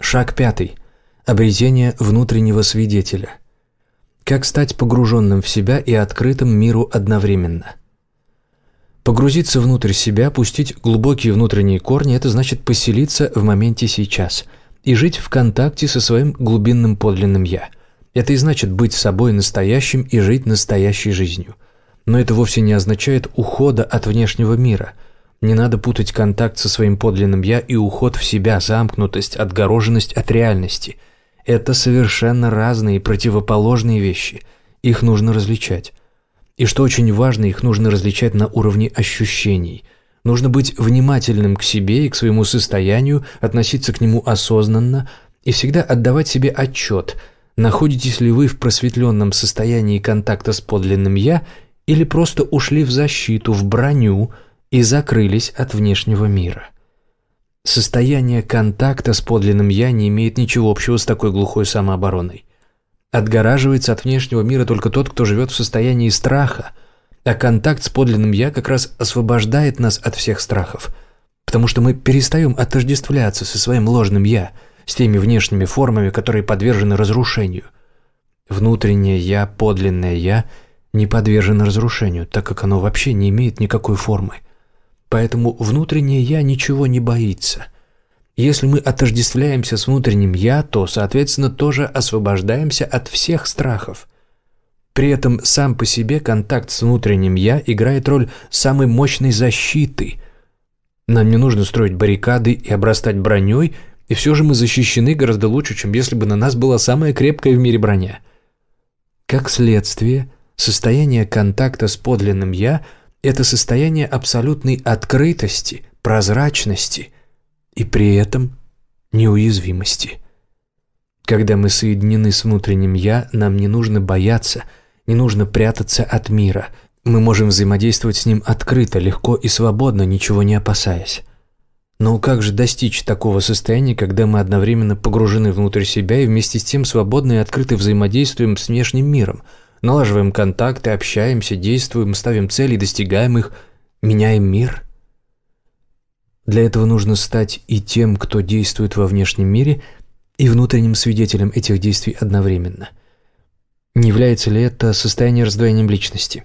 Шаг пятый. Обретение внутреннего свидетеля. Как стать погруженным в себя и открытым миру одновременно. Погрузиться внутрь себя, пустить глубокие внутренние корни – это значит поселиться в моменте сейчас и жить в контакте со своим глубинным подлинным «я». Это и значит быть собой настоящим и жить настоящей жизнью. Но это вовсе не означает ухода от внешнего мира. Не надо путать контакт со своим подлинным «я» и уход в себя, замкнутость, отгороженность от реальности. Это совершенно разные противоположные вещи. Их нужно различать. И что очень важно, их нужно различать на уровне ощущений. Нужно быть внимательным к себе и к своему состоянию, относиться к нему осознанно и всегда отдавать себе отчет, находитесь ли вы в просветленном состоянии контакта с подлинным «я» или просто ушли в защиту, в броню и закрылись от внешнего мира. Состояние контакта с подлинным «я» не имеет ничего общего с такой глухой самообороной. Отгораживается от внешнего мира только тот, кто живет в состоянии страха, а контакт с подлинным «я» как раз освобождает нас от всех страхов, потому что мы перестаем отождествляться со своим ложным «я», с теми внешними формами, которые подвержены разрушению. Внутреннее «я», подлинное «я» не подвержено разрушению, так как оно вообще не имеет никакой формы. Поэтому внутреннее «я» ничего не боится. Если мы отождествляемся с внутренним «я», то, соответственно, тоже освобождаемся от всех страхов. При этом сам по себе контакт с внутренним «я» играет роль самой мощной защиты. Нам не нужно строить баррикады и обрастать броней, и все же мы защищены гораздо лучше, чем если бы на нас была самая крепкая в мире броня. Как следствие, состояние контакта с подлинным «я» – это состояние абсолютной открытости, прозрачности – и при этом неуязвимости. Когда мы соединены с внутренним «я», нам не нужно бояться, не нужно прятаться от мира. Мы можем взаимодействовать с ним открыто, легко и свободно, ничего не опасаясь. Но как же достичь такого состояния, когда мы одновременно погружены внутрь себя и вместе с тем свободно и открыто взаимодействуем с внешним миром, налаживаем контакты, общаемся, действуем, ставим цели, достигаем их, меняем мир – для этого нужно стать и тем, кто действует во внешнем мире, и внутренним свидетелем этих действий одновременно. Не является ли это состояние раздвоением личности?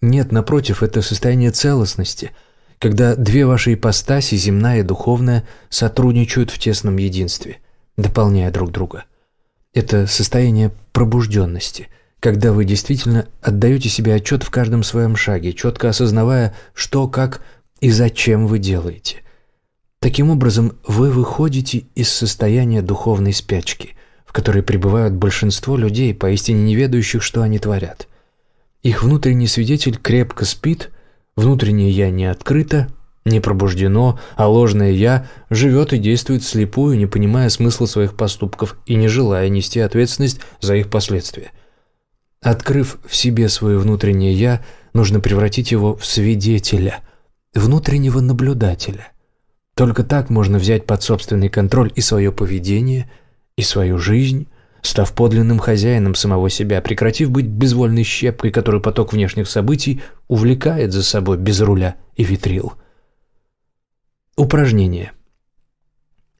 Нет, напротив, это состояние целостности, когда две ваши ипостаси, земная и духовная, сотрудничают в тесном единстве, дополняя друг друга. Это состояние пробужденности, когда вы действительно отдаете себе отчет в каждом своем шаге, четко осознавая, что, как, и зачем вы делаете. Таким образом, вы выходите из состояния духовной спячки, в которой пребывают большинство людей, поистине не ведающих, что они творят. Их внутренний свидетель крепко спит, внутреннее «я» не открыто, не пробуждено, а ложное «я» живет и действует слепую, не понимая смысла своих поступков и не желая нести ответственность за их последствия. Открыв в себе свое внутреннее «я», нужно превратить его в свидетеля – внутреннего наблюдателя. Только так можно взять под собственный контроль и свое поведение, и свою жизнь, став подлинным хозяином самого себя, прекратив быть безвольной щепкой, которую поток внешних событий увлекает за собой без руля и ветрил. Упражнение.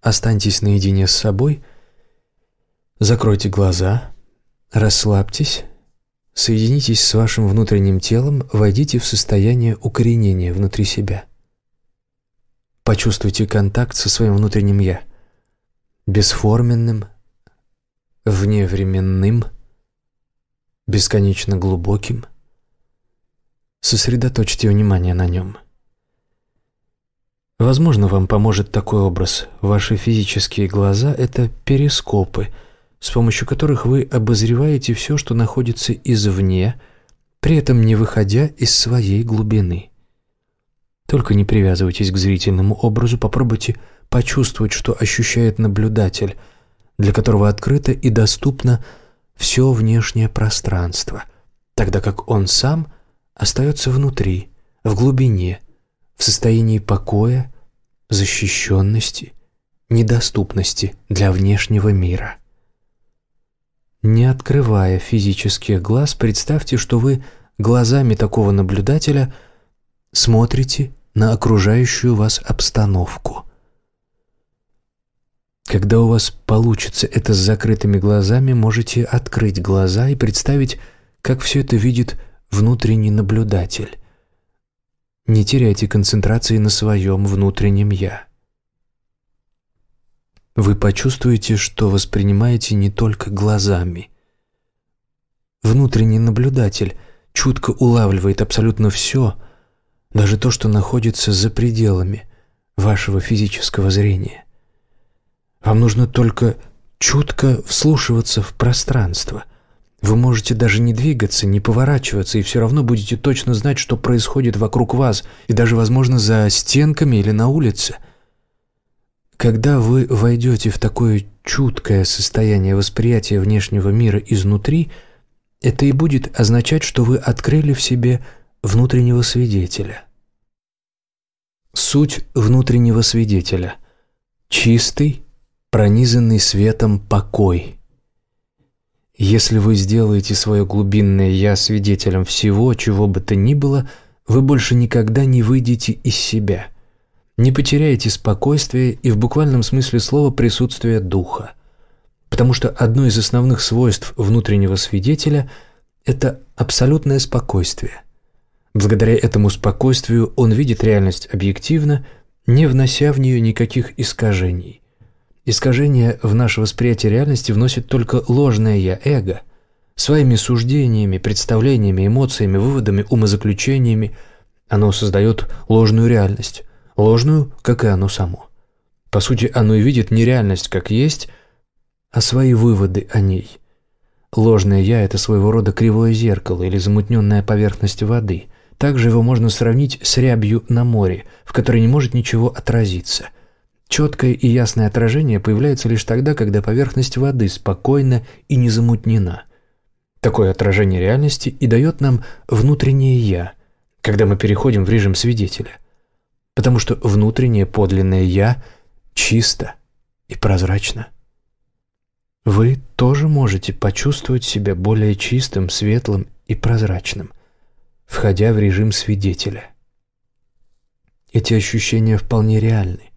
Останьтесь наедине с собой, закройте глаза, расслабьтесь Соединитесь с вашим внутренним телом, войдите в состояние укоренения внутри себя. Почувствуйте контакт со своим внутренним «я», бесформенным, вневременным, бесконечно глубоким. Сосредоточьте внимание на нем. Возможно, вам поможет такой образ. Ваши физические глаза – это перископы – с помощью которых вы обозреваете все, что находится извне, при этом не выходя из своей глубины. Только не привязывайтесь к зрительному образу, попробуйте почувствовать, что ощущает наблюдатель, для которого открыто и доступно все внешнее пространство, тогда как он сам остается внутри, в глубине, в состоянии покоя, защищенности, недоступности для внешнего мира. Не открывая физических глаз, представьте, что вы глазами такого наблюдателя смотрите на окружающую вас обстановку. Когда у вас получится это с закрытыми глазами, можете открыть глаза и представить, как все это видит внутренний наблюдатель. Не теряйте концентрации на своем внутреннем «я». Вы почувствуете, что воспринимаете не только глазами. Внутренний наблюдатель чутко улавливает абсолютно все, даже то, что находится за пределами вашего физического зрения. Вам нужно только чутко вслушиваться в пространство. Вы можете даже не двигаться, не поворачиваться, и все равно будете точно знать, что происходит вокруг вас, и даже, возможно, за стенками или на улице. Когда вы войдете в такое чуткое состояние восприятия внешнего мира изнутри, это и будет означать, что вы открыли в себе внутреннего свидетеля. Суть внутреннего свидетеля – чистый, пронизанный светом покой. Если вы сделаете свое глубинное «я» свидетелем всего, чего бы то ни было, вы больше никогда не выйдете из себя, не потеряете спокойствие и в буквальном смысле слова присутствие духа. Потому что одно из основных свойств внутреннего свидетеля – это абсолютное спокойствие. Благодаря этому спокойствию он видит реальность объективно, не внося в нее никаких искажений. Искажение в наше восприятие реальности вносит только ложное «я», эго. Своими суждениями, представлениями, эмоциями, выводами, умозаключениями оно создает ложную реальность, ложную, как и оно само. По сути, оно и видит не реальность как есть, а свои выводы о ней. Ложное «я» — это своего рода кривое зеркало или замутненная поверхность воды. Также его можно сравнить с рябью на море, в которой не может ничего отразиться – Четкое и ясное отражение появляется лишь тогда, когда поверхность воды спокойна и не замутнена. Такое отражение реальности и дает нам внутреннее «я», когда мы переходим в режим свидетеля. Потому что внутреннее подлинное «я» чисто и прозрачно. Вы тоже можете почувствовать себя более чистым, светлым и прозрачным, входя в режим свидетеля. Эти ощущения вполне реальны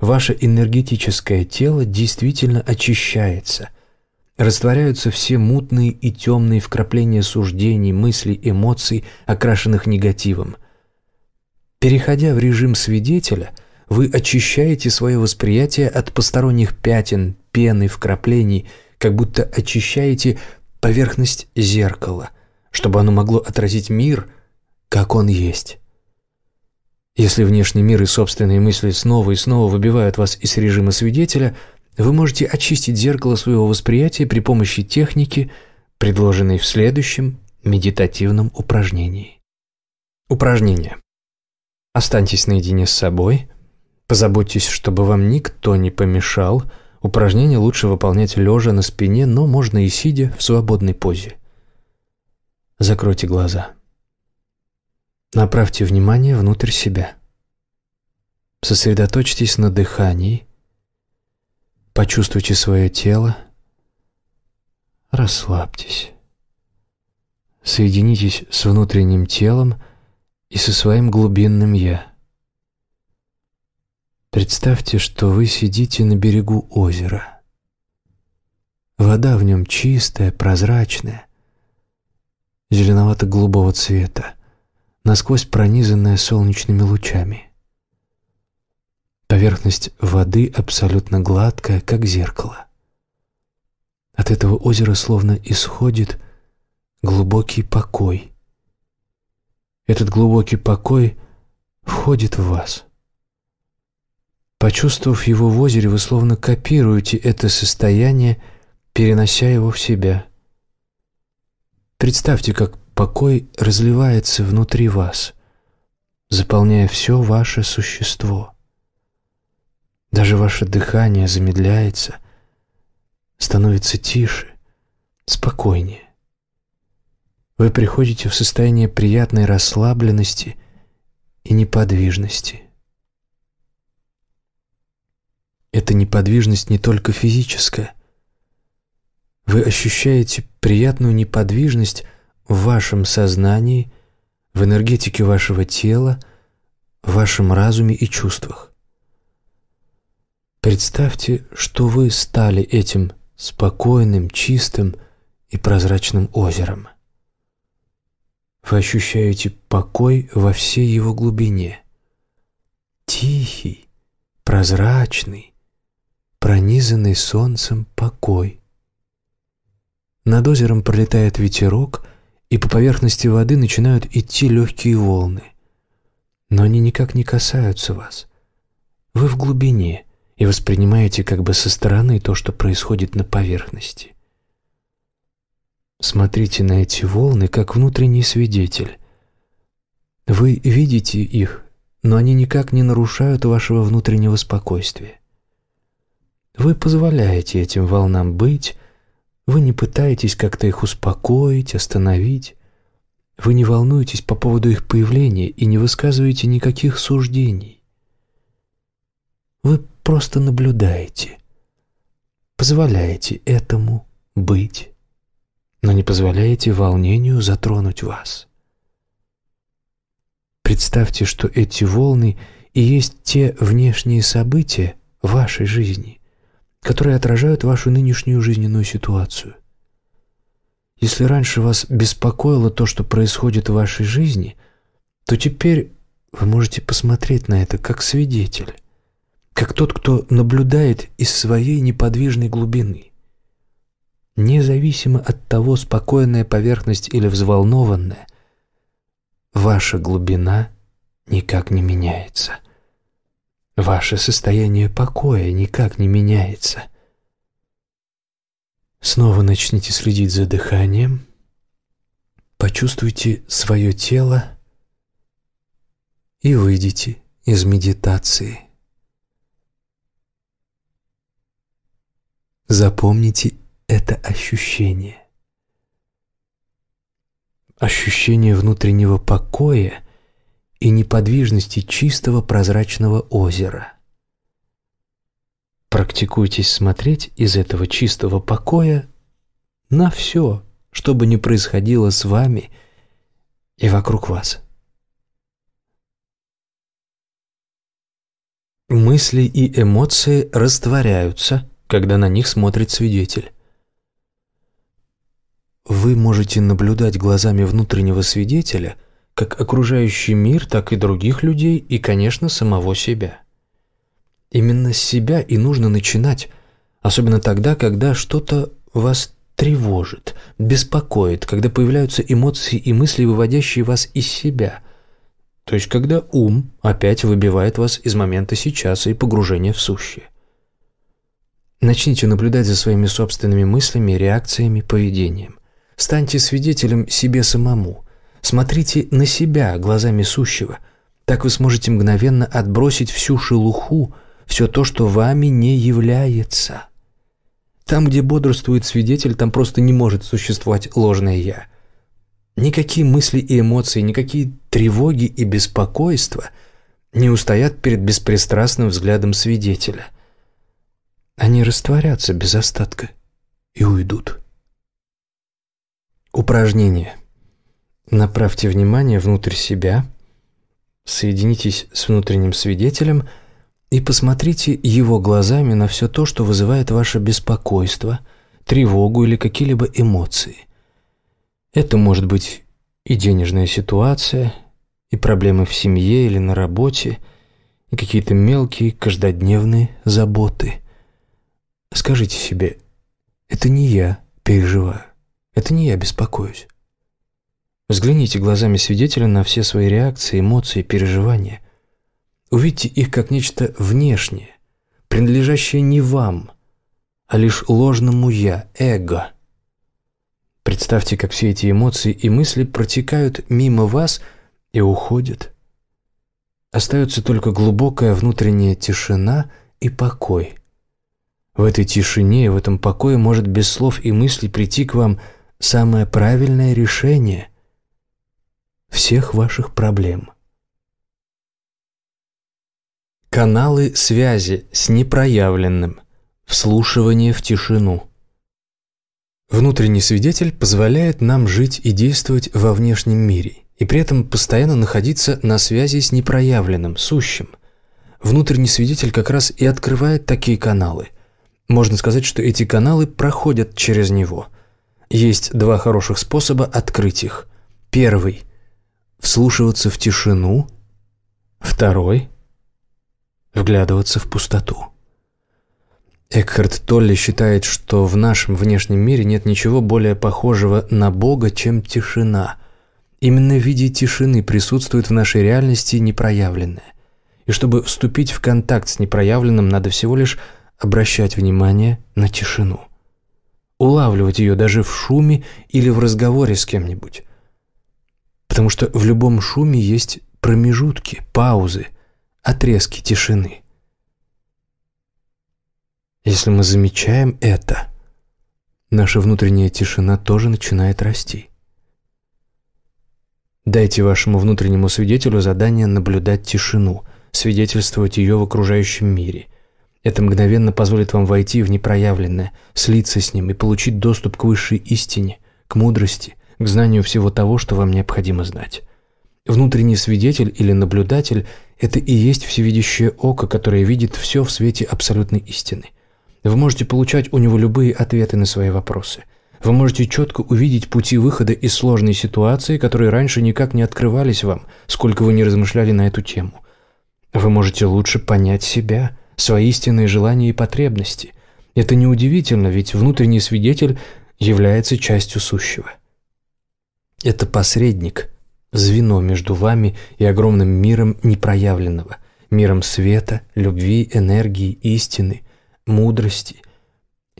ваше энергетическое тело действительно очищается. Растворяются все мутные и темные вкрапления суждений, мыслей, эмоций, окрашенных негативом. Переходя в режим свидетеля, вы очищаете свое восприятие от посторонних пятен, пены, вкраплений, как будто очищаете поверхность зеркала, чтобы оно могло отразить мир, как он есть. Если внешний мир и собственные мысли снова и снова выбивают вас из режима свидетеля, вы можете очистить зеркало своего восприятия при помощи техники, предложенной в следующем медитативном упражнении. Упражнение. Останьтесь наедине с собой, позаботьтесь, чтобы вам никто не помешал. Упражнение лучше выполнять лежа на спине, но можно и сидя в свободной позе. Закройте глаза. Направьте внимание внутрь себя. Сосредоточьтесь на дыхании. Почувствуйте свое тело. Расслабьтесь. Соединитесь с внутренним телом и со своим глубинным «я». Представьте, что вы сидите на берегу озера. Вода в нем чистая, прозрачная, зеленовато-голубого цвета насквозь пронизанная солнечными лучами. Поверхность воды абсолютно гладкая, как зеркало. От этого озера словно исходит глубокий покой. Этот глубокий покой входит в вас. Почувствовав его в озере, вы словно копируете это состояние, перенося его в себя. Представьте, как покой разливается внутри вас, заполняя все ваше существо. Даже ваше дыхание замедляется, становится тише, спокойнее. Вы приходите в состояние приятной расслабленности и неподвижности. Эта неподвижность не только физическая. Вы ощущаете приятную неподвижность в вашем сознании, в энергетике вашего тела, в вашем разуме и чувствах. Представьте, что вы стали этим спокойным, чистым и прозрачным озером. Вы ощущаете покой во всей его глубине. Тихий, прозрачный, пронизанный солнцем покой. Над озером пролетает ветерок, и по поверхности воды начинают идти легкие волны. Но они никак не касаются вас. Вы в глубине и воспринимаете как бы со стороны то, что происходит на поверхности. Смотрите на эти волны, как внутренний свидетель. Вы видите их, но они никак не нарушают вашего внутреннего спокойствия. Вы позволяете этим волнам быть, вы не пытаетесь как-то их успокоить, остановить. Вы не волнуетесь по поводу их появления и не высказываете никаких суждений. Вы просто наблюдаете, позволяете этому быть, но не позволяете волнению затронуть вас. Представьте, что эти волны и есть те внешние события вашей жизни, которые отражают вашу нынешнюю жизненную ситуацию. Если раньше вас беспокоило то, что происходит в вашей жизни, то теперь вы можете посмотреть на это как свидетель, как тот, кто наблюдает из своей неподвижной глубины. Независимо от того, спокойная поверхность или взволнованная, ваша глубина никак не меняется. Ваше состояние покоя никак не меняется. Снова начните следить за дыханием. Почувствуйте свое тело и выйдите из медитации. Запомните это ощущение. Ощущение внутреннего покоя и неподвижности чистого прозрачного озера. Практикуйтесь смотреть из этого чистого покоя на все, что бы ни происходило с вами и вокруг вас. Мысли и эмоции растворяются, когда на них смотрит свидетель. Вы можете наблюдать глазами внутреннего свидетеля – как окружающий мир, так и других людей и, конечно, самого себя. Именно с себя и нужно начинать, особенно тогда, когда что-то вас тревожит, беспокоит, когда появляются эмоции и мысли, выводящие вас из себя. То есть, когда ум опять выбивает вас из момента сейчас и погружения в сущее. Начните наблюдать за своими собственными мыслями, реакциями, поведением. Станьте свидетелем себе самому. Смотрите на себя глазами сущего. Так вы сможете мгновенно отбросить всю шелуху, все то, что вами не является. Там, где бодрствует свидетель, там просто не может существовать ложное «я». Никакие мысли и эмоции, никакие тревоги и беспокойства не устоят перед беспристрастным взглядом свидетеля. Они растворятся без остатка и уйдут. Упражнение – Направьте внимание внутрь себя, соединитесь с внутренним свидетелем и посмотрите его глазами на все то, что вызывает ваше беспокойство, тревогу или какие-либо эмоции. Это может быть и денежная ситуация, и проблемы в семье или на работе, и какие-то мелкие каждодневные заботы. Скажите себе, это не я переживаю, это не я беспокоюсь. Взгляните глазами свидетеля на все свои реакции, эмоции, переживания. Увидьте их как нечто внешнее, принадлежащее не вам, а лишь ложному «я», эго. Представьте, как все эти эмоции и мысли протекают мимо вас и уходят. Остается только глубокая внутренняя тишина и покой. В этой тишине и в этом покое может без слов и мыслей прийти к вам самое правильное решение – всех ваших проблем. Каналы связи с непроявленным. Вслушивание в тишину. Внутренний свидетель позволяет нам жить и действовать во внешнем мире, и при этом постоянно находиться на связи с непроявленным, сущим. Внутренний свидетель как раз и открывает такие каналы. Можно сказать, что эти каналы проходят через него. Есть два хороших способа открыть их. Первый – вслушиваться в тишину. Второй – вглядываться в пустоту. Экхард Толли считает, что в нашем внешнем мире нет ничего более похожего на Бога, чем тишина. Именно в виде тишины присутствует в нашей реальности непроявленное. И чтобы вступить в контакт с непроявленным, надо всего лишь обращать внимание на тишину. Улавливать ее даже в шуме или в разговоре с кем-нибудь. Потому что в любом шуме есть промежутки, паузы, отрезки тишины. Если мы замечаем это, наша внутренняя тишина тоже начинает расти. Дайте вашему внутреннему свидетелю задание наблюдать тишину, свидетельствовать ее в окружающем мире. Это мгновенно позволит вам войти в непроявленное, слиться с ним и получить доступ к высшей истине, к мудрости, к знанию всего того, что вам необходимо знать. Внутренний свидетель или наблюдатель – это и есть всевидящее око, которое видит все в свете абсолютной истины. Вы можете получать у него любые ответы на свои вопросы. Вы можете четко увидеть пути выхода из сложной ситуации, которые раньше никак не открывались вам, сколько вы не размышляли на эту тему. Вы можете лучше понять себя, свои истинные желания и потребности. Это неудивительно, ведь внутренний свидетель является частью сущего. Это посредник, звено между вами и огромным миром непроявленного, миром света, любви, энергии, истины – мудрости,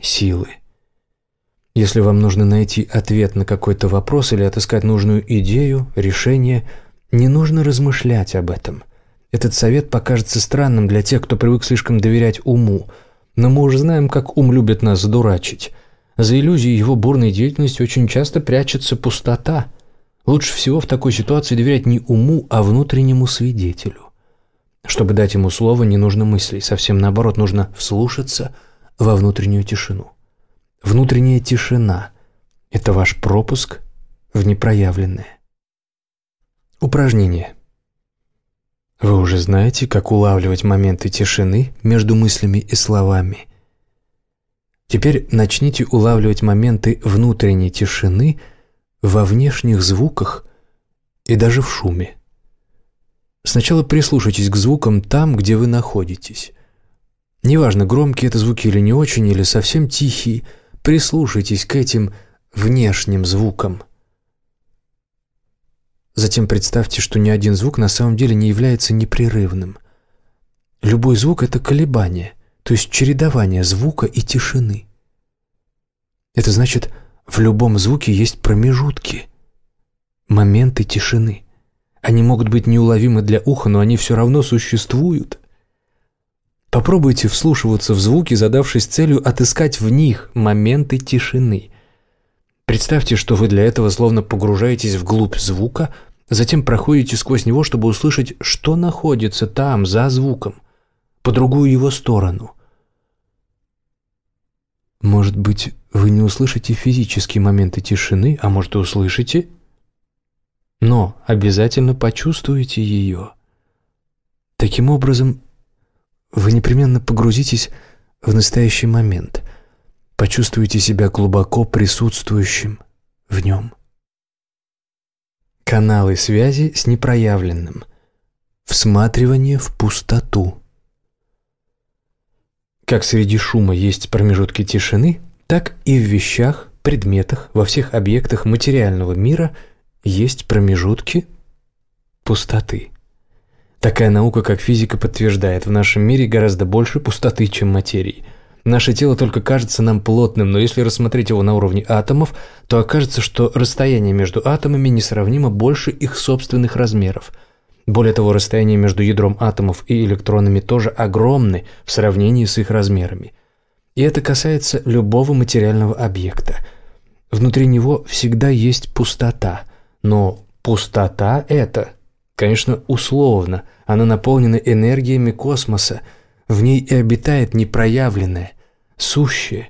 силы. Если вам нужно найти ответ на какой-то вопрос или отыскать нужную идею, решение, не нужно размышлять об этом. Этот совет покажется странным для тех, кто привык слишком доверять уму, но мы уже знаем, как ум любит нас задурачить. За иллюзией его бурной деятельности очень часто прячется пустота. Лучше всего в такой ситуации доверять не уму, а внутреннему свидетелю. Чтобы дать ему слово, не нужно мыслей, совсем наоборот, нужно вслушаться во внутреннюю тишину. Внутренняя тишина – это ваш пропуск в непроявленное. Упражнение. Вы уже знаете, как улавливать моменты тишины между мыслями и словами. Теперь начните улавливать моменты внутренней тишины во внешних звуках и даже в шуме. Сначала прислушайтесь к звукам там, где вы находитесь. Неважно, громкие это звуки или не очень, или совсем тихие, прислушайтесь к этим внешним звукам. Затем представьте, что ни один звук на самом деле не является непрерывным. Любой звук – это колебание, то есть чередование звука и тишины. Это значит, в любом звуке есть промежутки, моменты тишины. Они могут быть неуловимы для уха, но они все равно существуют. Попробуйте вслушиваться в звуки, задавшись целью отыскать в них моменты тишины. Представьте, что вы для этого словно погружаетесь вглубь звука, затем проходите сквозь него, чтобы услышать, что находится там, за звуком, по другую его сторону. Может быть, вы не услышите физические моменты тишины, а может, и услышите – но обязательно почувствуете ее. Таким образом, вы непременно погрузитесь в настоящий момент, почувствуете себя глубоко присутствующим в нем. Каналы связи с непроявленным. Всматривание в пустоту. Как среди шума есть промежутки тишины, так и в вещах, предметах, во всех объектах материального мира – есть промежутки пустоты. Такая наука, как физика, подтверждает, в нашем мире гораздо больше пустоты, чем материи. Наше тело только кажется нам плотным, но если рассмотреть его на уровне атомов, то окажется, что расстояние между атомами несравнимо больше их собственных размеров. Более того, расстояние между ядром атомов и электронами тоже огромны в сравнении с их размерами. И это касается любого материального объекта. Внутри него всегда есть пустота – но пустота это, конечно, условно, она наполнена энергиями космоса, в ней и обитает непроявленное, сущее.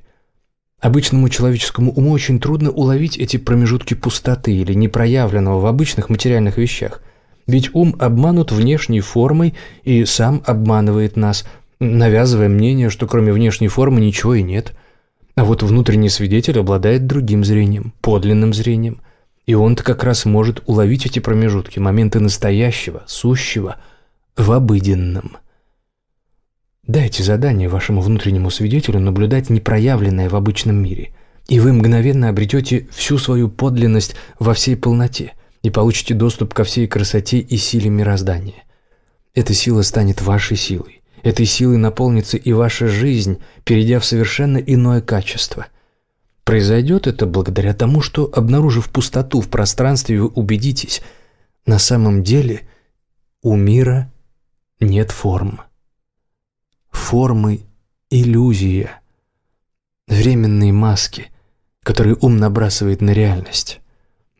Обычному человеческому уму очень трудно уловить эти промежутки пустоты или непроявленного в обычных материальных вещах. Ведь ум обманут внешней формой и сам обманывает нас, навязывая мнение, что кроме внешней формы ничего и нет. А вот внутренний свидетель обладает другим зрением, подлинным зрением. И он-то как раз может уловить эти промежутки, моменты настоящего, сущего, в обыденном. Дайте задание вашему внутреннему свидетелю наблюдать непроявленное в обычном мире, и вы мгновенно обретете всю свою подлинность во всей полноте и получите доступ ко всей красоте и силе мироздания. Эта сила станет вашей силой. Этой силой наполнится и ваша жизнь, перейдя в совершенно иное качество. Произойдет это благодаря тому, что, обнаружив пустоту в пространстве, вы убедитесь, на самом деле у мира нет форм формы – иллюзия, временные маски, которые ум набрасывает на реальность.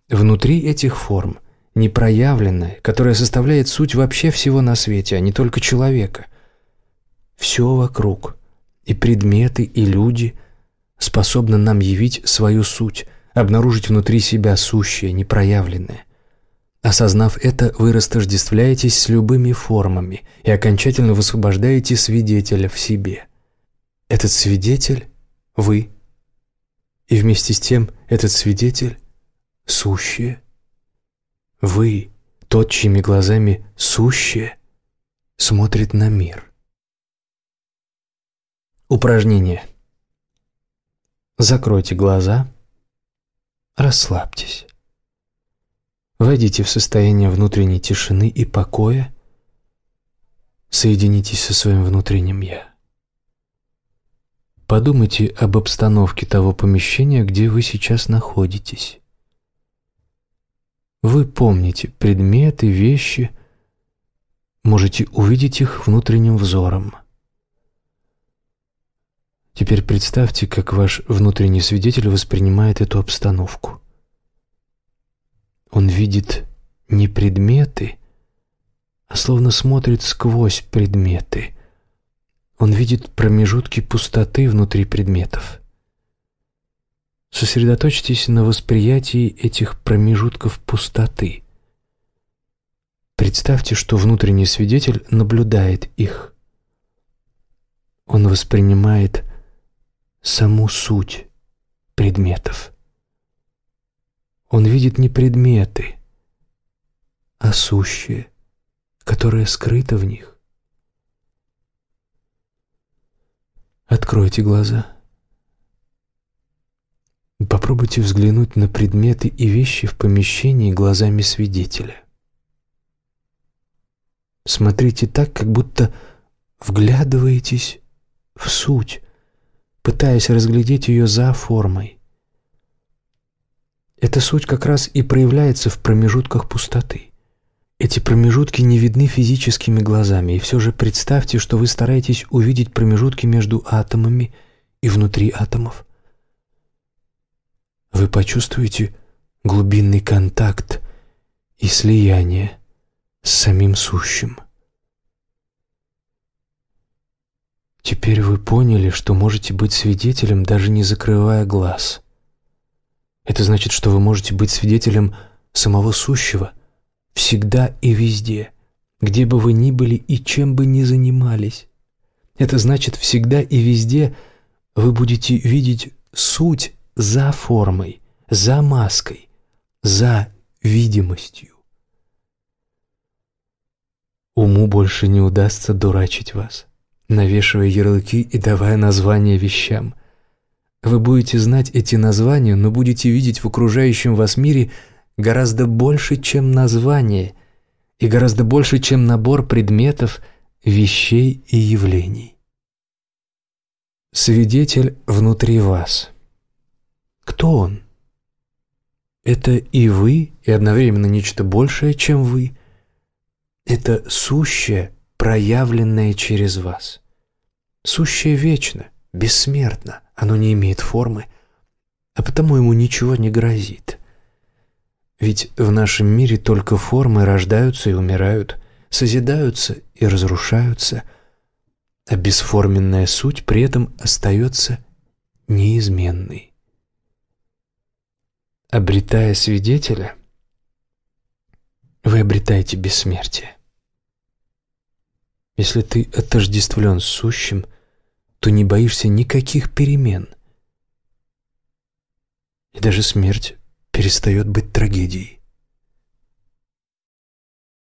Внутри этих форм – непроявленное, которое составляет суть вообще всего на свете, а не только человека. Все вокруг – и предметы, и люди – способны нам явить свою суть, обнаружить внутри себя сущее, непроявленное – Осознав это, вы растождествляетесь с любыми формами и окончательно высвобождаете свидетеля в себе. Этот свидетель – вы. И вместе с тем этот свидетель – сущее. Вы – тот, чьими глазами сущее смотрит на мир. Упражнение. Закройте глаза, расслабьтесь. Войдите в состояние внутренней тишины и покоя. Соединитесь со своим внутренним «я». Подумайте об обстановке того помещения, где вы сейчас находитесь. Вы помните предметы, вещи, можете увидеть их внутренним взором. Теперь представьте, как ваш внутренний свидетель воспринимает эту обстановку. Он видит не предметы, а словно смотрит сквозь предметы. Он видит промежутки пустоты внутри предметов. Сосредоточьтесь на восприятии этих промежутков пустоты. Представьте, что внутренний свидетель наблюдает их. Он воспринимает саму суть предметов. Он видит не предметы, а сущее, которое скрыто в них. Откройте глаза. Попробуйте взглянуть на предметы и вещи в помещении глазами свидетеля. Смотрите так, как будто вглядываетесь в суть, пытаясь разглядеть ее за формой. Эта суть как раз и проявляется в промежутках пустоты. Эти промежутки не видны физическими глазами, и все же представьте, что вы стараетесь увидеть промежутки между атомами и внутри атомов. Вы почувствуете глубинный контакт и слияние с самим сущим. Теперь вы поняли, что можете быть свидетелем, даже не закрывая глаз – это значит, что вы можете быть свидетелем самого сущего всегда и везде, где бы вы ни были и чем бы ни занимались. Это значит, всегда и везде вы будете видеть суть за формой, за маской, за видимостью. Уму больше не удастся дурачить вас, навешивая ярлыки и давая названия вещам – вы будете знать эти названия, но будете видеть в окружающем вас мире гораздо больше, чем название, и гораздо больше, чем набор предметов, вещей и явлений. Свидетель внутри вас. Кто он? Это и вы, и одновременно нечто большее, чем вы. Это сущее, проявленное через вас. Сущее вечно, бессмертно. Оно не имеет формы, а потому ему ничего не грозит. Ведь в нашем мире только формы рождаются и умирают, созидаются и разрушаются, а бесформенная суть при этом остается неизменной. Обретая свидетеля, вы обретаете бессмертие. Если ты отождествлен сущим, то не боишься никаких перемен. И даже смерть перестает быть трагедией.